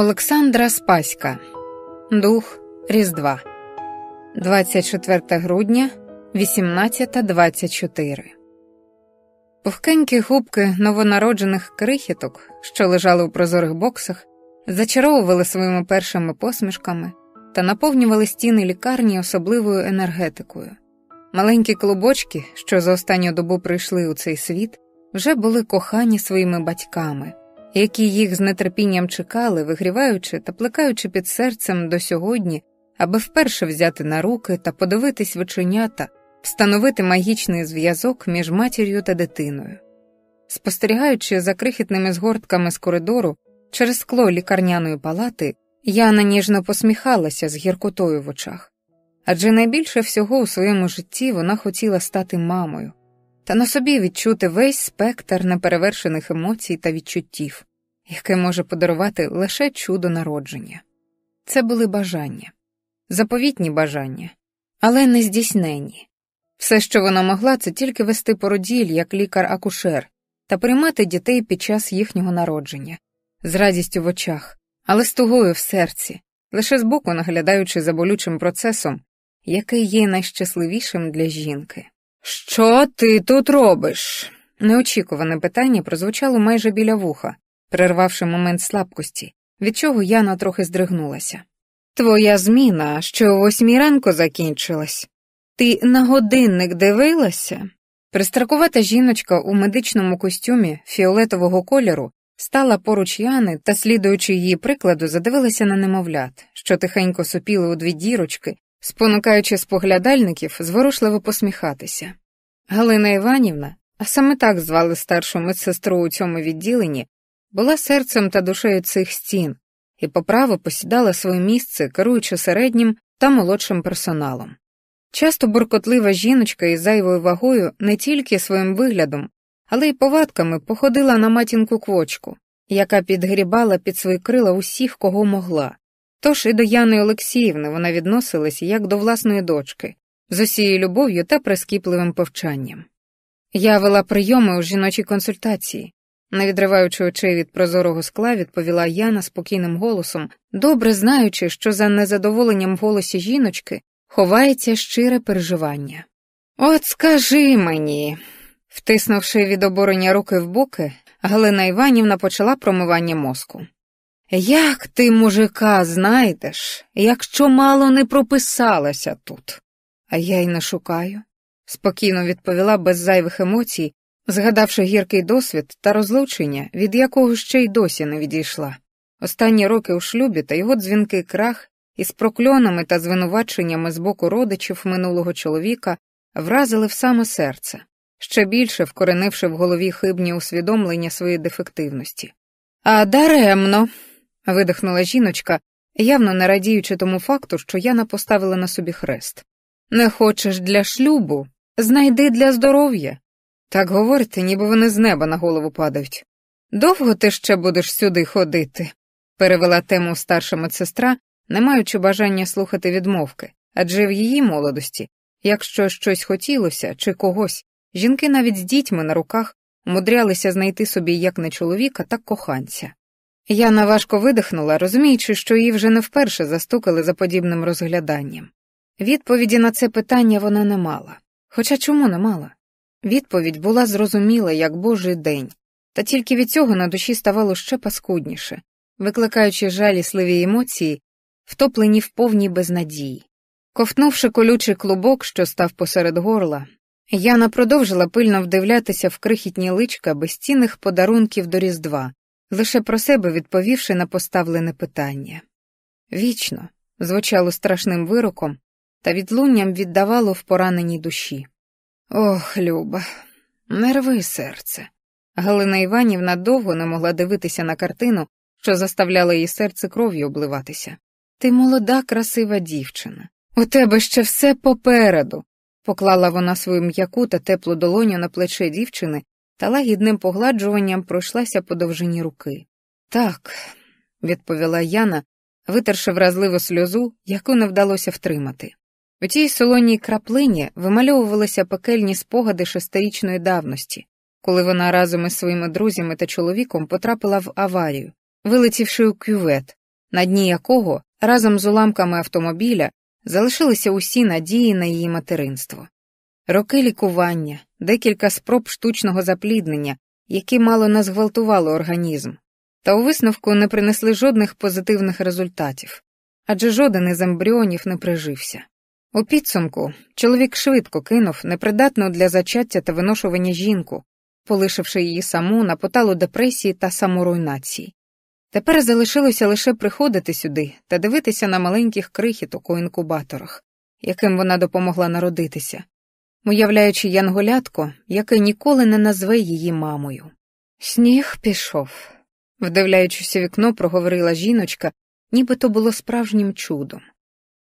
Олександра Спаська. Дух Різдва. 24 грудня 18.24 Пухкенькі губки новонароджених крихіток, що лежали у прозорих боксах, зачаровували своїми першими посмішками та наповнювали стіни лікарні особливою енергетикою. Маленькі клубочки, що за останню добу прийшли у цей світ, вже були кохані своїми батьками які їх з нетерпінням чекали, вигріваючи та плекаючи під серцем до сьогодні, аби вперше взяти на руки та подивитись в оченята, встановити магічний зв'язок між матір'ю та дитиною. Спостерігаючи за крихітними згортками з коридору через скло лікарняної палати, Яна ніжно посміхалася з гіркотою в очах. Адже найбільше всього у своєму житті вона хотіла стати мамою, та на собі відчути весь спектр неперевершених емоцій та відчуттів, яке може подарувати лише чудо народження. Це були бажання, заповітні бажання, але не здійснені. Все, що вона могла, це тільки вести породіль як лікар-акушер та приймати дітей під час їхнього народження, з радістю в очах, але з тугою в серці, лише збоку наглядаючи за болючим процесом, який є найщасливішим для жінки. Що ти тут робиш? Неочікуване питання прозвучало майже біля вуха, перервавши момент слабкості, від чого Яна трохи здригнулася. Твоя зміна що о восьмій ранку закінчилась. Ти на годинник дивилася? Пристракувата жіночка у медичному костюмі фіолетового кольору стала поруч Яни та, слідуючи її прикладу, задивилася на немовлят, що тихенько сопіли у дві дірочки спонукаючи споглядальників зворушливо посміхатися. Галина Іванівна, а саме так звали старшу медсестру у цьому відділенні, була серцем та душею цих стін і по праву посідала своє місце, керуючи середнім та молодшим персоналом. Часто буркотлива жіночка із зайвою вагою не тільки своїм виглядом, але й повадками походила на матінку квочку, яка підгрібала під свої крила усіх, кого могла, Тож і до Яни Олексіївни вона відносилась як до власної дочки, з усією любов'ю та прискіпливим повчанням. Я вела прийоми у жіночій консультації, не відриваючи очей від прозорого скла, відповіла Яна спокійним голосом, добре знаючи, що за незадоволенням в голосі жіночки ховається щире переживання. От скажи мені. Втиснувши від обурення руки в боки, Галина Іванівна почала промивання мозку. Як ти, мужика, знайдеш, якщо мало не прописалася тут? А я й не шукаю, спокійно відповіла без зайвих емоцій, згадавши гіркий досвід та розлучення, від якого ще й досі не відійшла. Останні роки у шлюбі та його дзвінкий крах із прокльонами та звинуваченнями з боку родичів минулого чоловіка вразили в саме серце, ще більше вкоренивши в голові хибні усвідомлення своєї дефективності. А даремно видихнула жіночка, явно не радіючи тому факту, що Яна поставила на собі хрест. Не хочеш для шлюбу? Знайди для здоров'я. Так говорите, ніби вони з неба на голову падають. Довго ти ще будеш сюди ходити? перевела тему старша медсестра, не маючи бажання слухати відмовки, адже в її молодості, якщо щось хотілося чи когось, жінки навіть з дітьми на руках умудрялися знайти собі як не чоловіка, так коханця. Яна важко видихнула, розуміючи, що її вже не вперше застукали за подібним розгляданням. Відповіді на це питання вона не мала. Хоча чому не мала? Відповідь була зрозуміла, як божий день, та тільки від цього на душі ставало ще паскудніше, викликаючи жалісливі емоції, втоплені в повній безнадії. Ковтнувши колючий клубок, що став посеред горла, Яна продовжила пильно вдивлятися в крихітні личка безцінних подарунків до Різдва, лише про себе відповівши на поставлене питання. Вічно звучало страшним вироком та відлунням віддавало в пораненій душі. Ох, Люба, не рви серце. Галина Іванівна довго не могла дивитися на картину, що заставляла її серце кров'ю обливатися. Ти молода, красива дівчина. У тебе ще все попереду. Поклала вона свою м'яку та теплу долоню на плече дівчини та лагідним погладжуванням пройшлася по довжині руки. Так, відповіла Яна, витерши вразливу сльозу, яку не вдалося втримати. У тій солоній краплині вимальовувалися пекельні спогади шестирічної давності, коли вона разом із своїми друзями та чоловіком потрапила в аварію, вилетівши у кювет, на дні якого разом з уламками автомобіля залишилися усі надії на її материнство. Роки лікування, декілька спроб штучного запліднення, які мало не зґвалтували організм, та у висновку не принесли жодних позитивних результатів, адже жоден із ембріонів не прижився. У підсумку чоловік швидко кинув непридатну для зачаття та виношування жінку, полишивши її саму на поталу депресії та саморуйнації. Тепер залишилося лише приходити сюди та дивитися на маленьких крихіток у інкубаторах, яким вона допомогла народитися, уявляючи янголятко, яке ніколи не назве її мамою. Сніг пішов, вдивляючись у вікно, проговорила жіночка, ніби то було справжнім чудом.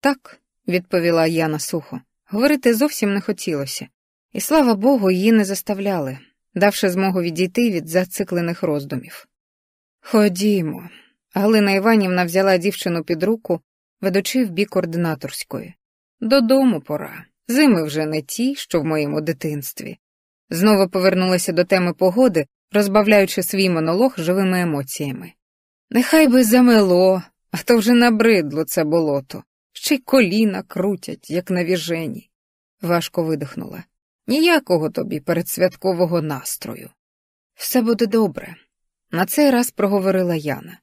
Так, відповіла Яна сухо, говорити зовсім не хотілося, і слава Богу, її не заставляли, давши змогу відійти від зациклених роздумів. Ходімо. Галина Іванівна взяла дівчину під руку, ведучи в бік ординаторської. Додому пора. Зими вже не ті, що в моєму дитинстві. Знову повернулася до теми погоди, розбавляючи свій монолог живими емоціями. Нехай би замело, а то вже набридло це болото, ще й коліна крутять, як на віжені. Важко видихнула. Ніякого тобі передсвяткового настрою. Все буде добре. На цей раз проговорила Яна.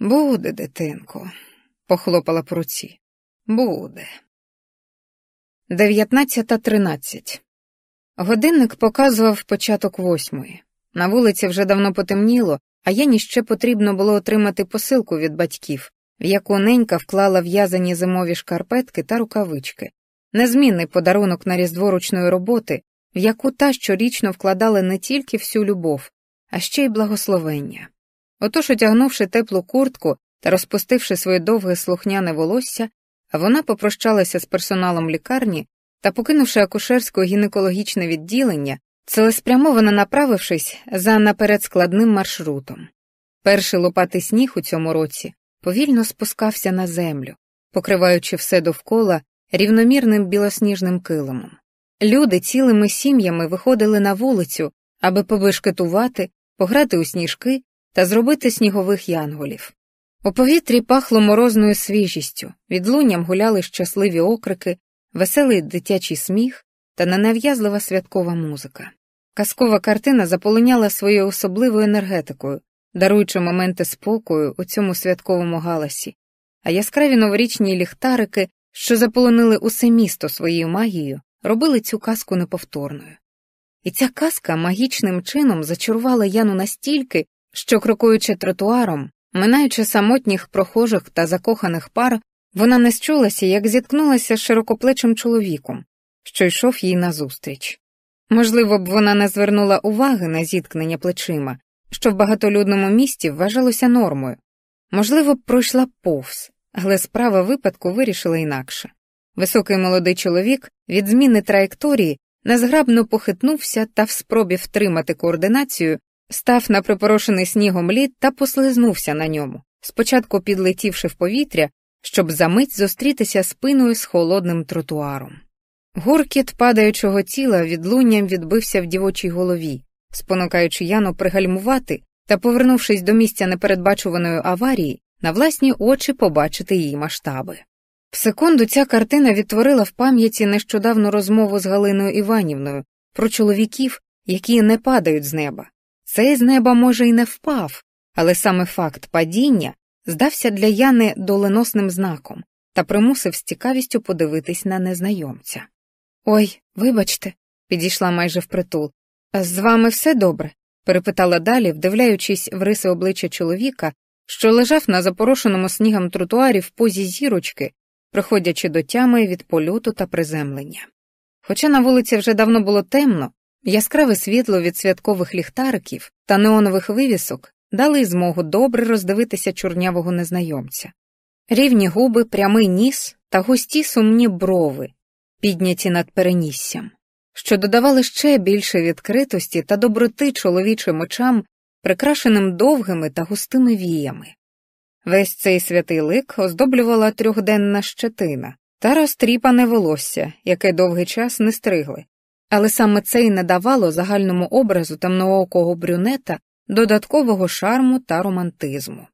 Буде, дитинко, похлопала по руці. Буде. Дев'ятнадцята тринадцять. Годинник показував початок восьмої. На вулиці вже давно потемніло, а Яні ще потрібно було отримати посилку від батьків, в яку ненька вклала в'язані зимові шкарпетки та рукавички, незмінний подарунок на різдво ручної роботи, в яку та щорічно вкладали не тільки всю любов, а ще й благословення. Отож, одягнувши теплу куртку та розпустивши своє довге слухняне волосся, вона попрощалася з персоналом лікарні та, покинувши акушерсько гінекологічне відділення, цілеспрямовано направившись за наперед складним маршрутом. Перший лопатий сніг у цьому році повільно спускався на землю, покриваючи все довкола рівномірним білосніжним килимом. Люди цілими сім'ями виходили на вулицю, аби побешкетувати, пограти у сніжки та зробити снігових янголів. У повітрі пахло морозною свіжістю, відлунням гуляли щасливі окрики, веселий дитячий сміх та ненав'язлива святкова музика. Казкова картина заполоняла своєю особливою енергетикою, даруючи моменти спокою у цьому святковому галасі, а яскраві новорічні ліхтарики, що заполонили усе місто своєю магією, робили цю казку неповторною. І ця казка магічним чином зачарувала Яну настільки, що, крокуючи тротуаром, минаючи самотніх прохожих та закоханих пар, вона не счулася, як зіткнулася з широкоплечим чоловіком, що йшов їй назустріч. Можливо б вона не звернула уваги на зіткнення плечима, що в багатолюдному місті вважалося нормою, можливо б пройшла повз, але справа випадку вирішила інакше. Високий молодий чоловік від зміни траєкторії незграбно похитнувся та в спробі втримати координацію, став на припорошений снігом лід та послизнувся на ньому, спочатку підлетівши в повітря, щоб за мить зустрітися спиною з холодним тротуаром. Гуркіт падаючого тіла відлунням відбився в дівочій голові, спонукаючи Яну пригальмувати та, повернувшись до місця непередбачуваної аварії, на власні очі побачити її масштаби. В секунду ця картина відтворила в пам'яті нещодавну розмову з Галиною Іванівною про чоловіків, які не падають з неба. Цей з неба, може, і не впав, але саме факт падіння здався для Яни доленосним знаком та примусив з цікавістю подивитись на незнайомця. Ой, вибачте, підійшла майже впритул. З вами все добре? перепитала далі, вдивляючись в риси обличчя чоловіка, що лежав на запорошеному снігом тротуарі в позі зірочки приходячи до тями від польоту та приземлення. Хоча на вулиці вже давно було темно, яскраве світло від святкових ліхтариків та неонових вивісок дали змогу добре роздивитися чорнявого незнайомця. Рівні губи, прямий ніс та густі сумні брови, підняті над переніссям, що додавали ще більше відкритості та доброти чоловічим очам, прикрашеним довгими та густими віями. Весь цей святий лик оздоблювала трьохденна щетина та розтріпане волосся, яке довгий час не стригли, але саме це й надавало загальному образу темноокого брюнета додаткового шарму та романтизму.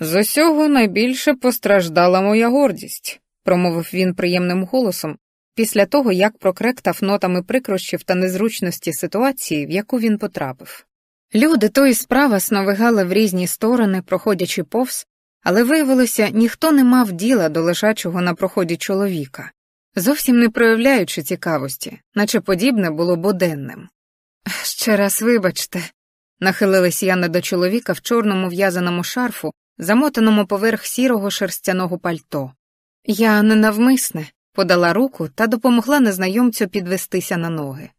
З усього найбільше постраждала моя гордість, промовив він приємним голосом, після того як прокректав нотами прикрощів та незручності ситуації, в яку він потрапив. Люди то і справа сновигали в різні сторони, проходячи повз, але виявилося, ніхто не мав діла до лежачого на проході чоловіка, зовсім не проявляючи цікавості, наче подібне було буденним. Ще раз вибачте, нахилилась Яна до чоловіка в чорному в'язаному шарфу, замотаному поверх сірого шерстяного пальто. Я ненавмисне подала руку та допомогла незнайомцю підвестися на ноги.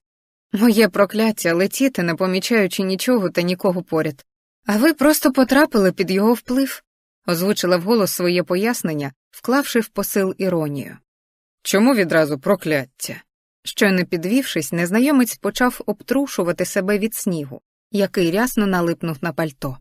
Моє прокляття летіти, не помічаючи нічого та нікого поряд. А ви просто потрапили під його вплив, озвучила вголос своє пояснення, вклавши в посил іронію. Чому відразу прокляття? Щойно підвівшись, незнайомець почав обтрушувати себе від снігу, який рясно налипнув на пальто.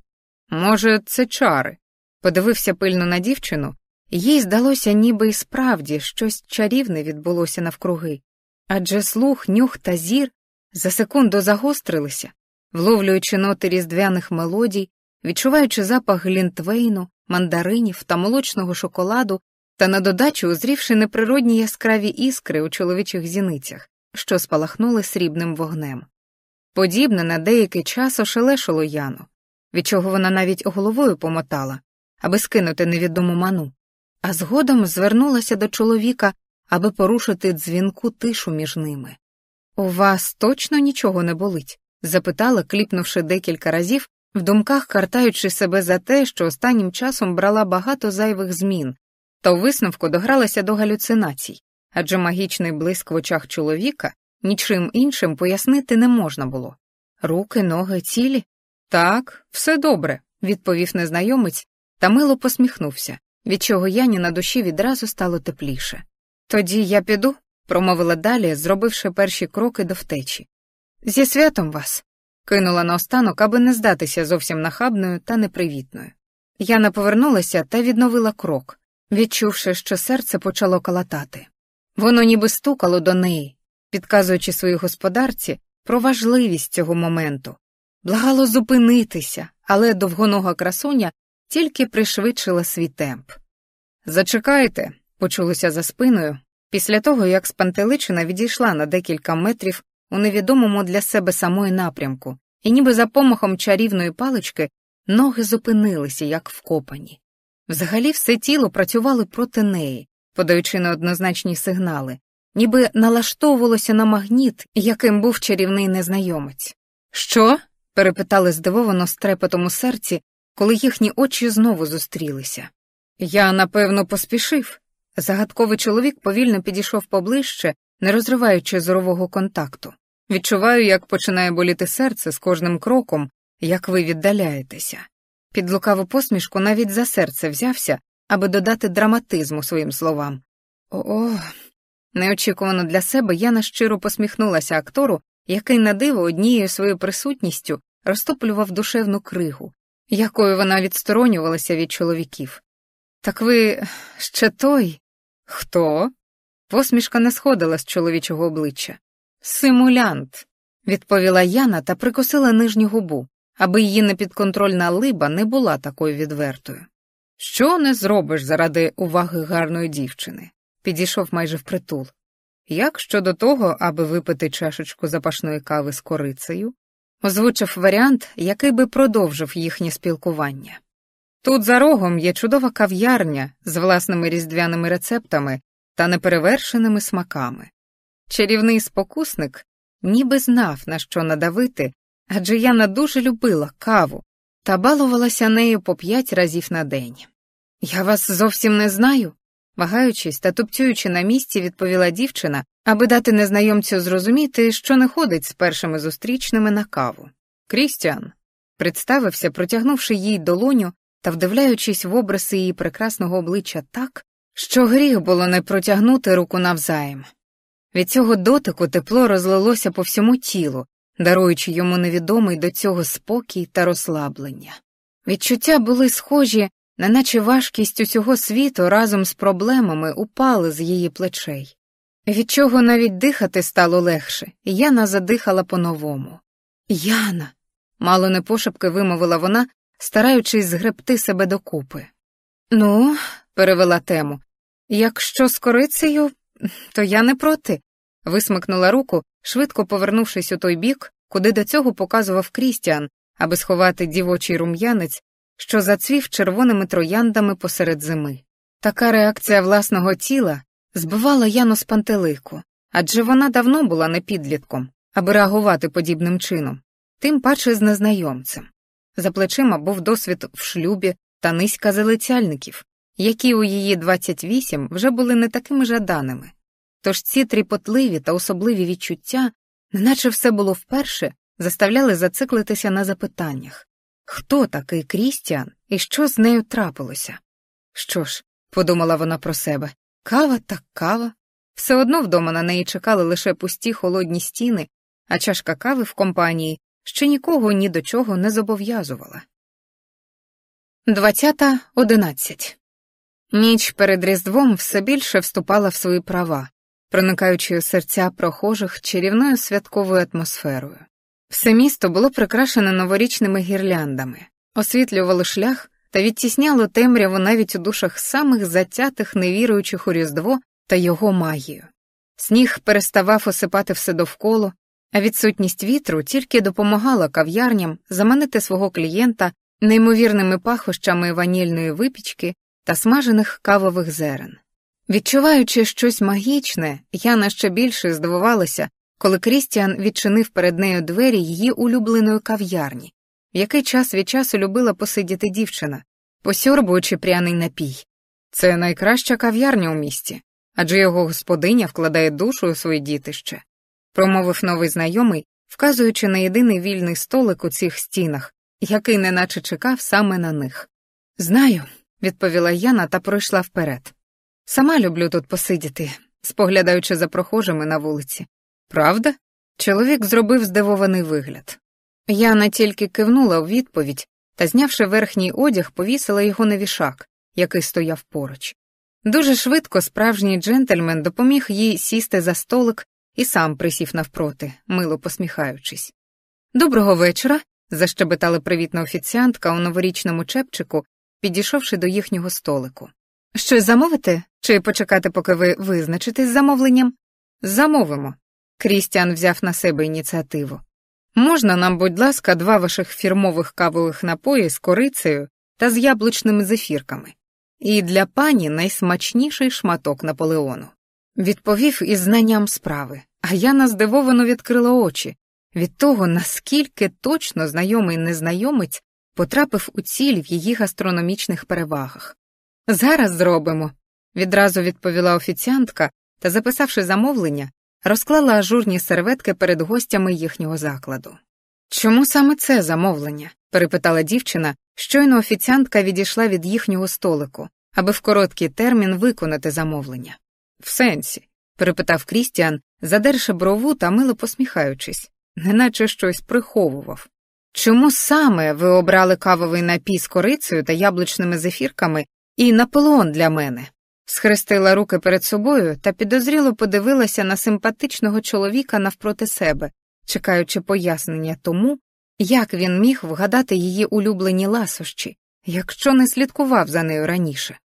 Може, це чари? Подивився пильно на дівчину, їй здалося, ніби й справді щось чарівне відбулося навкруги, адже слух, нюх та зір за секунду загострилися, вловлюючи ноти різдвяних мелодій, відчуваючи запах глінтвейну, мандаринів та молочного шоколаду, та на додачу узрівши неприродні яскраві іскри у чоловічих зіницях, що спалахнули срібним вогнем. Подібне на деякий час ошелешило Яну, від чого вона навіть головою помотала, аби скинути невідому ману, а згодом звернулася до чоловіка, аби порушити дзвінку тишу між ними. У вас точно нічого не болить? запитала, кліпнувши декілька разів, в думках картаючи себе за те, що останнім часом брала багато зайвих змін, та у висновку догралася до галюцинацій, адже магічний блиск в очах чоловіка нічим іншим пояснити не можна було. Руки, ноги, цілі? Так, все добре, відповів незнайомець та мило посміхнувся, від чого Яні на душі відразу стало тепліше. Тоді я піду, промовила далі, зробивши перші кроки до втечі. Зі святом вас, кинула наостанок, аби не здатися зовсім нахабною та непривітною. Яна повернулася та відновила крок, відчувши, що серце почало калатати. Воно ніби стукало до неї, підказуючи своїй господарці про важливість цього моменту, благало зупинитися, але довгонога красуня тільки пришвидшила свій темп. Зачекайте, почулося за спиною, після того як спантеличина відійшла на декілька метрів у невідомому для себе самої напрямку, і ніби за помахом чарівної палички ноги зупинилися, як вкопані. Взагалі все тіло працювало проти неї, подаючи неоднозначні сигнали, ніби налаштовувалося на магніт, яким був чарівний незнайомець. Що? перепитали здивовано з у серці, коли їхні очі знову зустрілися. Я, напевно, поспішив. Загадковий чоловік повільно підійшов поближче, не розриваючи зорового контакту. Відчуваю, як починає боліти серце з кожним кроком, як ви віддаляєтеся. Під лукаву посмішку навіть за серце взявся, аби додати драматизму своїм словам. О, неочікувано для себе Яна щиро посміхнулася актору, який на диво однією своєю присутністю розтоплював душевну кригу, якою вона відсторонювалася від чоловіків. Так ви ще той? Хто? Посмішка не сходила з чоловічого обличчя. Симулянт, відповіла Яна та прикосила нижню губу, аби її непідконтрольна либа не була такою відвертою. Що не зробиш заради уваги гарної дівчини? Підійшов майже впритул. Як щодо того, аби випити чашечку запашної кави з корицею, озвучив варіант, який би продовжив їхнє спілкування. Тут за рогом є чудова кав'ярня з власними різдвяними рецептами та неперевершеними смаками. Чарівний спокусник ніби знав, на що надавити, адже Яна дуже любила каву та балувалася нею по п'ять разів на день. Я вас зовсім не знаю, вагаючись та тупцюючи на місці, відповіла дівчина, аби дати незнайомцю зрозуміти, що не ходить з першими зустрічними на каву. Крістіан представився, протягнувши їй долоню та вдивляючись в образи її прекрасного обличчя так, що гріх було не протягнути руку навзаєм. Від цього дотику тепло розлилося по всьому тілу, даруючи йому невідомий до цього спокій та розслаблення. Відчуття були схожі, неначе важкість усього світу разом з проблемами упали з її плечей, від чого навіть дихати стало легше, і Яна задихала по-новому. Яна. мало не пошепки вимовила вона, стараючись згребти себе докупи. Ну, перевела тему, якщо з корицею, то я не проти, висмикнула руку, швидко повернувшись у той бік, куди до цього показував Крістіан, аби сховати дівочий рум'янець, що зацвів червоними трояндами посеред зими. Така реакція власного тіла збивала Яну з пантелику, адже вона давно була не підлітком, аби реагувати подібним чином, тим паче з незнайомцем. За плечима був досвід в шлюбі та низька залицяльників, які у її 28 вже були не такими жаданими. Тож ці тріпотливі та особливі відчуття, неначе все було вперше, заставляли зациклитися на запитаннях хто такий Крістіан і що з нею трапилося? Що ж, подумала вона про себе, кава так кава. Все одно вдома на неї чекали лише пусті холодні стіни, а чашка кави в компанії ще нікого ні до чого не зобов'язувала. Двадцята одинадцять. Ніч перед Різдвом все більше вступала в свої права, проникаючи у серця прохожих чарівною святковою атмосферою. Все місто було прикрашене новорічними гірляндами, освітлювало шлях та відтісняло темряву навіть у душах самих затятих невіруючих у Різдво та його магію. Сніг переставав осипати все довкола, а відсутність вітру тільки допомагала кав'ярням заманити свого клієнта неймовірними пахощами ванільної випічки та смажених кавових зерен. Відчуваючи щось магічне, Яна ще більше здивувалася, коли Крістіан відчинив перед нею двері її улюбленої кав'ярні, в який час від часу любила посидіти дівчина, посьорбуючи пряний напій. Це найкраща кав'ярня у місті, адже його господиня вкладає душу у своє дітище, промовив новий знайомий, вказуючи на єдиний вільний столик у цих стінах, який неначе чекав саме на них. Знаю, відповіла Яна та пройшла вперед. Сама люблю тут посидіти, споглядаючи за прохожими на вулиці. Правда? Чоловік зробив здивований вигляд. Яна тільки кивнула у відповідь та, знявши верхній одяг, повісила його на вішак, який стояв поруч. Дуже швидко справжній джентльмен допоміг їй сісти за столик і сам присів навпроти, мило посміхаючись. Доброго вечора. защебетала привітна офіціантка у новорічному чепчику, підійшовши до їхнього столику. Щось замовите? Чи почекати, поки ви визначитесь з замовленням? Замовимо. Крістіан взяв на себе ініціативу. Можна нам, будь ласка, два ваших фірмових кавових напої з корицею та з яблучними зефірками. І для пані найсмачніший шматок Наполеону. Відповів із знанням справи, а Яна здивовано відкрила очі від того, наскільки точно знайомий незнайомець потрапив у ціль в її гастрономічних перевагах. Зараз зробимо, відразу відповіла офіціантка та, записавши замовлення, розклала ажурні серветки перед гостями їхнього закладу. Чому саме це замовлення? перепитала дівчина, щойно офіціантка відійшла від їхнього столику, аби в короткий термін виконати замовлення. В сенсі, перепитав Крістіан, задерши брову та мило посміхаючись, неначе щось приховував. Чому саме ви обрали кавовий напій з корицею та яблучними зефірками і наполеон для мене? схрестила руки перед собою та підозріло подивилася на симпатичного чоловіка навпроти себе, чекаючи пояснення тому, як він міг вгадати її улюблені ласощі, якщо не слідкував за нею раніше.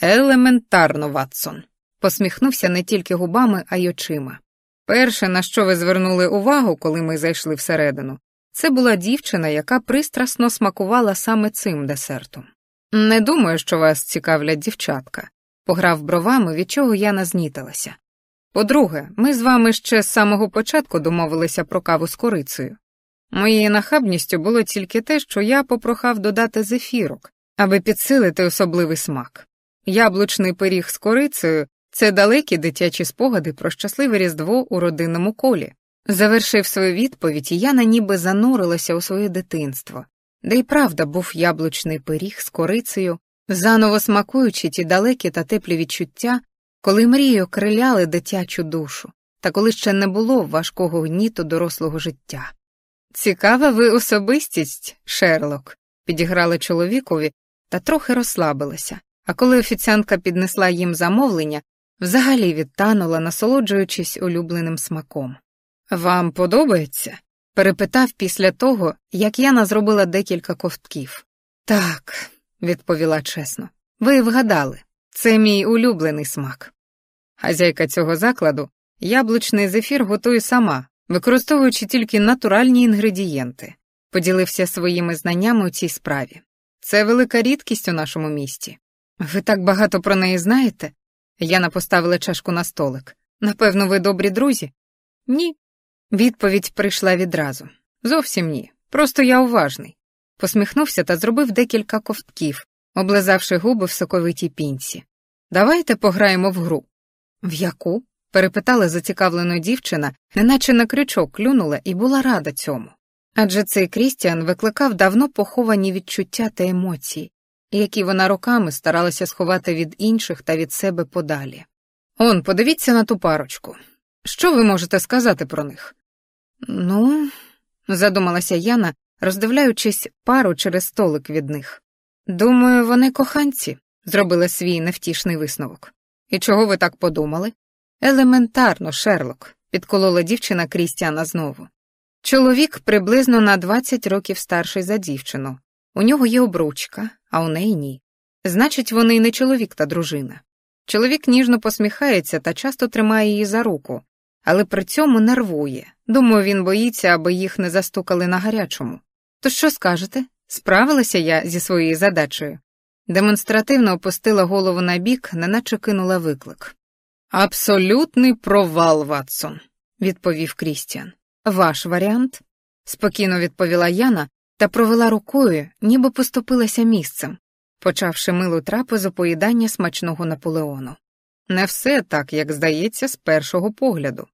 Елементарно, Ватсон, посміхнувся не тільки губами, а й очима. Перше, на що ви звернули увагу, коли ми зайшли всередину, це була дівчина, яка пристрасно смакувала саме цим десертом. Не думаю, що вас цікавлять дівчатка, пограв бровами, від чого я назнітилася. По-друге, ми з вами ще з самого початку домовилися про каву з корицею. Моєю нахабністю було тільки те, що я попрохав додати зефірок, аби підсилити особливий смак. Яблучний пиріг з корицею це далекі дитячі спогади про щасливе різдво у родинному колі. Завершив свою відповідь, і я на ніби занурилася у своє дитинство, де й правда був яблучний пиріг з корицею, заново смакуючи ті далекі та теплі відчуття, коли мрії окриляли дитячу душу, та коли ще не було важкого гніту дорослого життя. Цікава ви особистість, Шерлок, підіграли чоловікові та трохи розслабилася, а коли офіціантка піднесла їм замовлення, взагалі відтанула, насолоджуючись улюбленим смаком. Вам подобається? Перепитав після того, як Яна зробила декілька ковтків. Так, відповіла чесно. Ви вгадали, це мій улюблений смак. Хазяйка цього закладу яблучний зефір готує сама, використовуючи тільки натуральні інгредієнти, поділився своїми знаннями у цій справі. Це велика рідкість у нашому місті. Ви так багато про неї знаєте? Яна поставила чашку на столик. Напевно, ви добрі друзі? Ні. Відповідь прийшла відразу. Зовсім ні. Просто я уважний. Посміхнувся та зробив декілька ковтків, облизавши губи в соковитій пінці. Давайте пограємо в гру. В яку? перепитала зацікавлена дівчина, неначе на крючок клюнула і була рада цьому. Адже цей Крістіан викликав давно поховані відчуття та емоції, які вона роками старалася сховати від інших та від себе подалі. Он, подивіться на ту парочку. Що ви можете сказати про них? Ну, задумалася Яна, роздивляючись пару через столик від них. Думаю, вони коханці, зробила свій невтішний висновок. І чого ви так подумали? Елементарно, Шерлок, підколола дівчина Крістіана знову. Чоловік приблизно на 20 років старший за дівчину. У нього є обручка, а у неї ні. Значить, вони не чоловік та дружина. Чоловік ніжно посміхається та часто тримає її за руку, але при цьому нервує. Думаю, він боїться, аби їх не застукали на гарячому. То що скажете? Справилася я зі своєю задачею. Демонстративно опустила голову на бік, неначе кинула виклик. Абсолютний провал, Ватсон, відповів Крістіан. Ваш варіант? спокійно відповіла Яна та провела рукою, ніби поступилася місцем, почавши милу трапезу поїдання смачного Наполеону. Не все так, як здається, з першого погляду.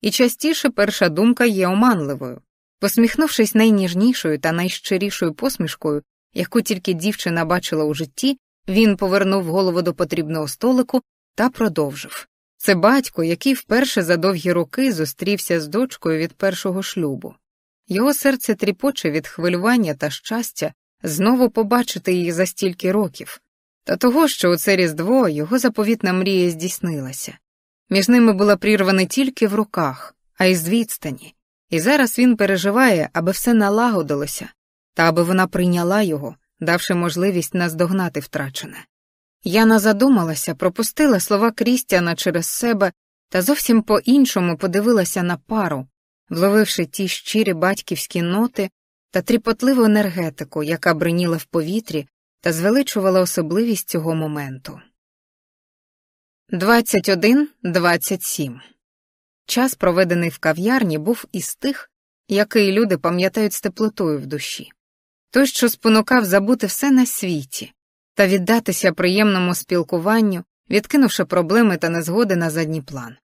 І частіше перша думка є оманливою. Посміхнувшись найніжнішою та найщирішою посмішкою, яку тільки дівчина бачила у житті, він повернув голову до потрібного столику та продовжив. Це батько, який вперше за довгі роки зустрівся з дочкою від першого шлюбу. Його серце тріпоче від хвилювання та щастя знову побачити її за стільки років, та того, що у це Різдво його заповітна мрія здійснилася. Між ними була прірва тільки в руках, а й з відстані, і зараз він переживає, аби все налагодилося, та аби вона прийняла його, давши можливість наздогнати втрачене. Яна задумалася, пропустила слова Крістіана через себе та зовсім по іншому подивилася на пару, вловивши ті щирі батьківські ноти та тріпотливу енергетику, яка бриніла в повітрі та звеличувала особливість цього моменту. 21.27 Час, проведений в кав'ярні, був із тих, який люди пам'ятають з теплотою в душі, той, що спонукав забути все на світі та віддатися приємному спілкуванню, відкинувши проблеми та незгоди на задній план.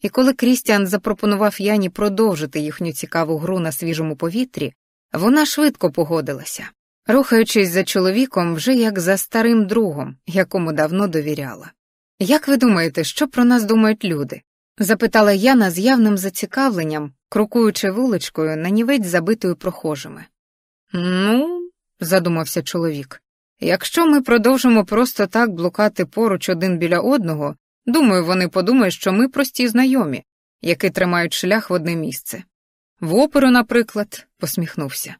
І коли Крістіан запропонував Яні продовжити їхню цікаву гру на свіжому повітрі, вона швидко погодилася, рухаючись за чоловіком вже як за старим другом, якому давно довіряла. Як ви думаєте, що про нас думають люди? запитала Яна з явним зацікавленням, крокуючи вуличкою на нівець забитою прохожими. Ну, задумався чоловік, якщо ми продовжимо просто так блукати поруч один біля одного, думаю, вони подумають, що ми прості знайомі, які тримають шлях в одне місце. В оперу, наприклад, посміхнувся.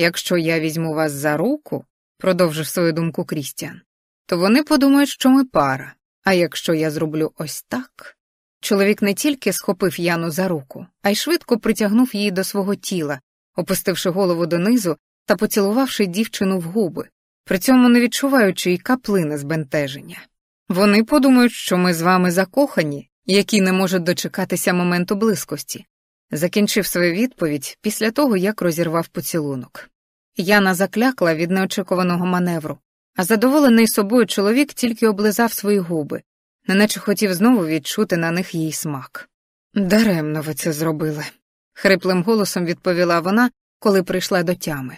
Якщо я візьму вас за руку, продовжив свою думку Крістіан, то вони подумають, що ми пара, а якщо я зроблю ось так. Чоловік не тільки схопив Яну за руку, а й швидко притягнув її до свого тіла, опустивши голову донизу та поцілувавши дівчину в губи, при цьому не відчуваючи й каплини збентеження. Вони подумають, що ми з вами закохані, які не можуть дочекатися моменту близькості. Закінчив свою відповідь після того, як розірвав поцілунок. Яна заклякла від неочікуваного маневру, а задоволений собою чоловік тільки облизав свої губи, неначе хотів знову відчути на них її смак. Даремно ви це зробили, хриплим голосом відповіла вона, коли прийшла до тями.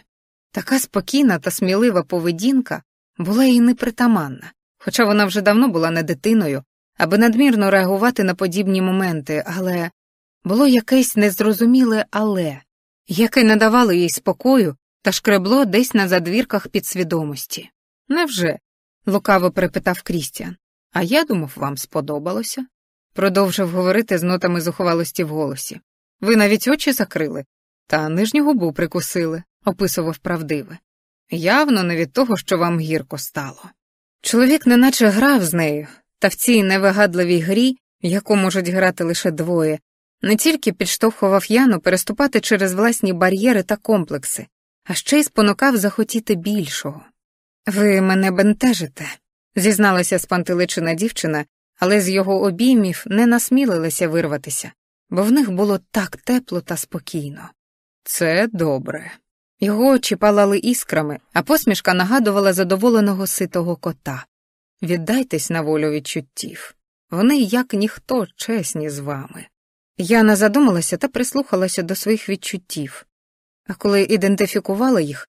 Така спокійна та смілива поведінка була їй непритаманна, хоча вона вже давно була не дитиною, аби надмірно реагувати на подібні моменти, але було якесь незрозуміле але, яке не давало їй спокою та шкребло десь на задвірках підсвідомості. Невже? лукаво перепитав Крістіан. А я думав, вам сподобалося? Продовжив говорити з нотами зухвалості в голосі. Ви навіть очі закрили, та нижню губу прикусили, описував правдиве. явно не від того, що вам гірко стало. Чоловік неначе грав з нею, та в цій невигадливій грі, яку можуть грати лише двоє, не тільки підштовхував Яну переступати через власні бар'єри та комплекси, а ще й спонукав захотіти більшого. Ви мене бентежите, зізналася спантеличена дівчина, але з його обіймів не насмілилася вирватися, бо в них було так тепло та спокійно. Це добре. Його очі палали іскрами, а посмішка нагадувала задоволеного ситого кота. Віддайтесь на волю відчуттів. Вони, як ніхто, чесні з вами. Я не задумалася та прислухалася до своїх відчуттів, а коли ідентифікувала їх,